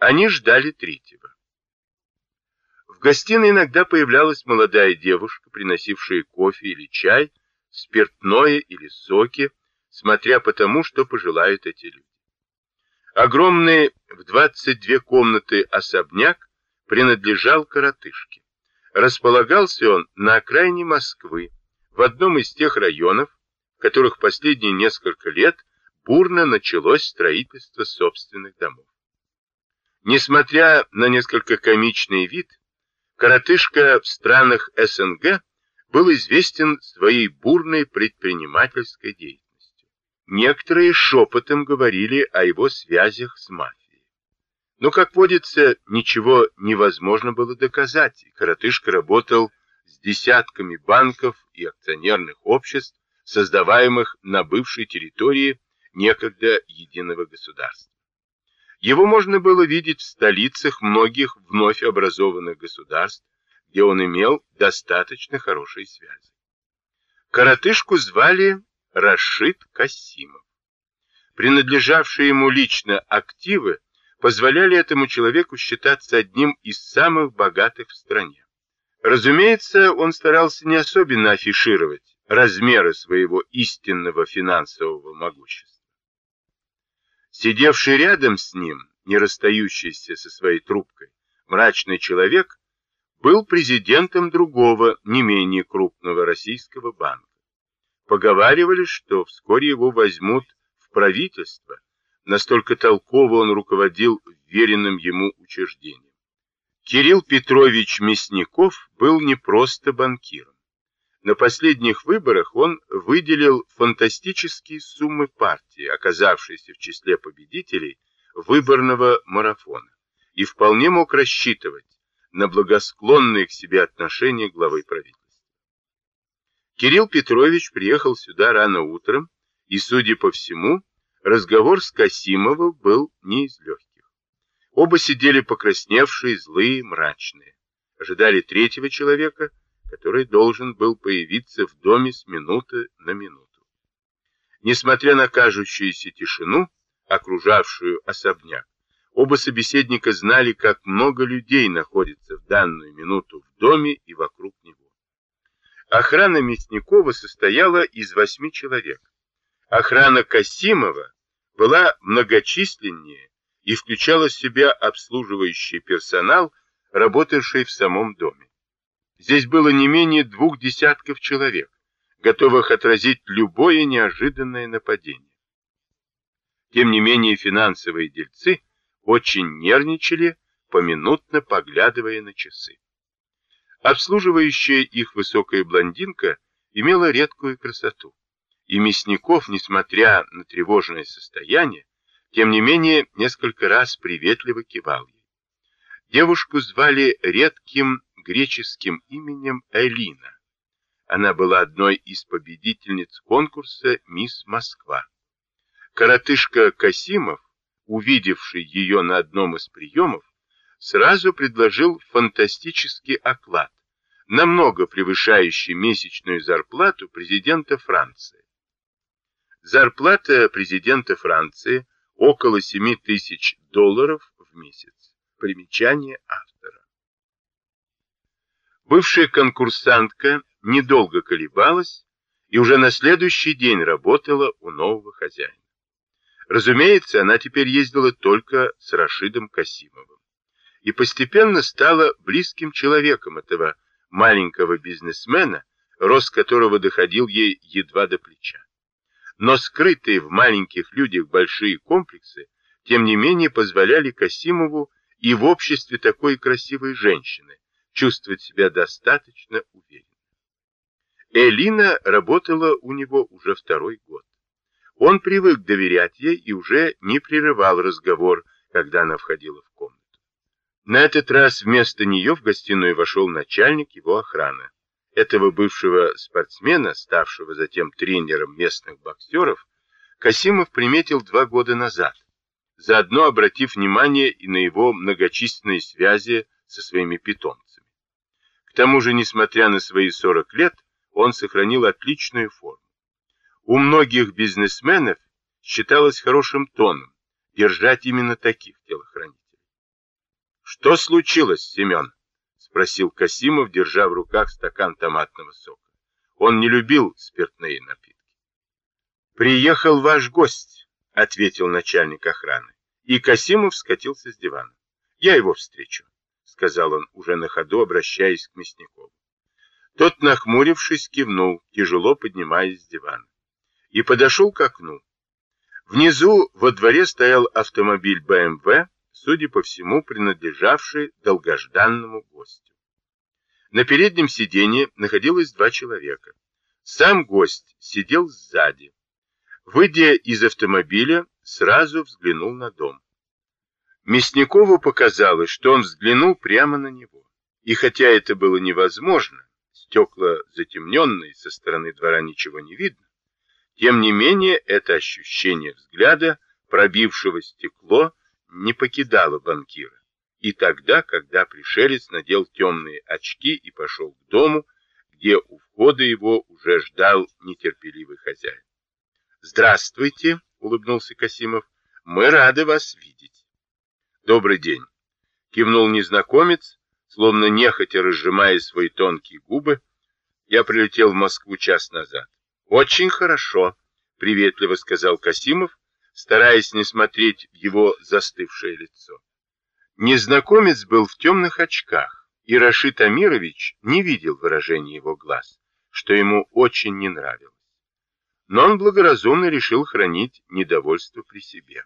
Они ждали третьего. В гостиной иногда появлялась молодая девушка, приносившая кофе или чай, спиртное или соки, смотря по тому, что пожелают эти люди. Огромный в 22 комнаты особняк принадлежал коротышке. Располагался он на окраине Москвы, в одном из тех районов, в которых последние несколько лет бурно началось строительство собственных домов. Несмотря на несколько комичный вид, коротышка в странах СНГ был известен своей бурной предпринимательской деятельностью. Некоторые шепотом говорили о его связях с мафией. Но, как водится, ничего невозможно было доказать, и коротышка работал с десятками банков и акционерных обществ, создаваемых на бывшей территории некогда единого государства. Его можно было видеть в столицах многих вновь образованных государств, где он имел достаточно хорошие связи. Коротышку звали Рашид Касимов. Принадлежавшие ему лично активы позволяли этому человеку считаться одним из самых богатых в стране. Разумеется, он старался не особенно афишировать размеры своего истинного финансового могущества. Сидевший рядом с ним, не расстающийся со своей трубкой, мрачный человек был президентом другого, не менее крупного российского банка. Поговаривали, что вскоре его возьмут в правительство, настолько толково он руководил веренным ему учреждением. Кирилл Петрович Мясников был не просто банкиром. На последних выборах он выделил фантастические суммы партии, оказавшейся в числе победителей выборного марафона, и вполне мог рассчитывать на благосклонные к себе отношения главы правительства. Кирилл Петрович приехал сюда рано утром, и, судя по всему, разговор с Касимовым был не из легких. Оба сидели покрасневшие, злые, мрачные. Ожидали третьего человека, который должен был появиться в доме с минуты на минуту. Несмотря на кажущуюся тишину, окружавшую особняк, оба собеседника знали, как много людей находится в данную минуту в доме и вокруг него. Охрана Мясникова состояла из восьми человек. Охрана Касимова была многочисленнее и включала в себя обслуживающий персонал, работавший в самом доме. Здесь было не менее двух десятков человек, готовых отразить любое неожиданное нападение. Тем не менее финансовые дельцы очень нервничали, поминутно поглядывая на часы. Обслуживающая их высокая блондинка имела редкую красоту, и Мясников, несмотря на тревожное состояние, тем не менее несколько раз приветливо кивал ей. Девушку звали редким греческим именем Элина. Она была одной из победительниц конкурса «Мисс Москва». Коротышка Касимов, увидевший ее на одном из приемов, сразу предложил фантастический оклад, намного превышающий месячную зарплату президента Франции. Зарплата президента Франции около 7 тысяч долларов в месяц. Примечание автора. Бывшая конкурсантка недолго колебалась и уже на следующий день работала у нового хозяина. Разумеется, она теперь ездила только с Рашидом Касимовым и постепенно стала близким человеком этого маленького бизнесмена, рост которого доходил ей едва до плеча. Но скрытые в маленьких людях большие комплексы, тем не менее позволяли Касимову и в обществе такой красивой женщины, чувствовать себя достаточно уверенно. Элина работала у него уже второй год. Он привык доверять ей и уже не прерывал разговор, когда она входила в комнату. На этот раз вместо нее в гостиную вошел начальник его охраны. Этого бывшего спортсмена, ставшего затем тренером местных боксеров, Касимов приметил два года назад, заодно обратив внимание и на его многочисленные связи со своими питомцами. К тому же, несмотря на свои 40 лет, он сохранил отличную форму. У многих бизнесменов считалось хорошим тоном держать именно таких телохранителей. Что случилось, Семен? Спросил Касимов, держа в руках стакан томатного сока. Он не любил спиртные напитки. Приехал ваш гость, ответил начальник охраны. И Касимов скатился с дивана. Я его встречу, сказал он уже на ходу, обращаясь к Мясникову. Тот, нахмурившись, кивнул, тяжело поднимаясь с дивана, и подошел к окну. Внизу во дворе стоял автомобиль БМВ, судя по всему, принадлежавший долгожданному гостю. На переднем сиденье находилось два человека. Сам гость сидел сзади. Выйдя из автомобиля, сразу взглянул на дом. Мясникову показалось, что он взглянул прямо на него. И хотя это было невозможно, стекла затемненные, со стороны двора ничего не видно, тем не менее это ощущение взгляда, пробившего стекло, не покидало банкира. И тогда, когда пришелец надел темные очки и пошел к дому, где у входа его уже ждал нетерпеливый хозяин. «Здравствуйте!» — улыбнулся Касимов. «Мы рады вас видеть». «Добрый день!» — кивнул незнакомец, словно нехотя разжимая свои тонкие губы. «Я прилетел в Москву час назад». «Очень хорошо», — приветливо сказал Касимов, стараясь не смотреть в его застывшее лицо. Незнакомец был в темных очках, и Рашид Амирович не видел выражения его глаз, что ему очень не нравилось. Но он благоразумно решил хранить недовольство при себе.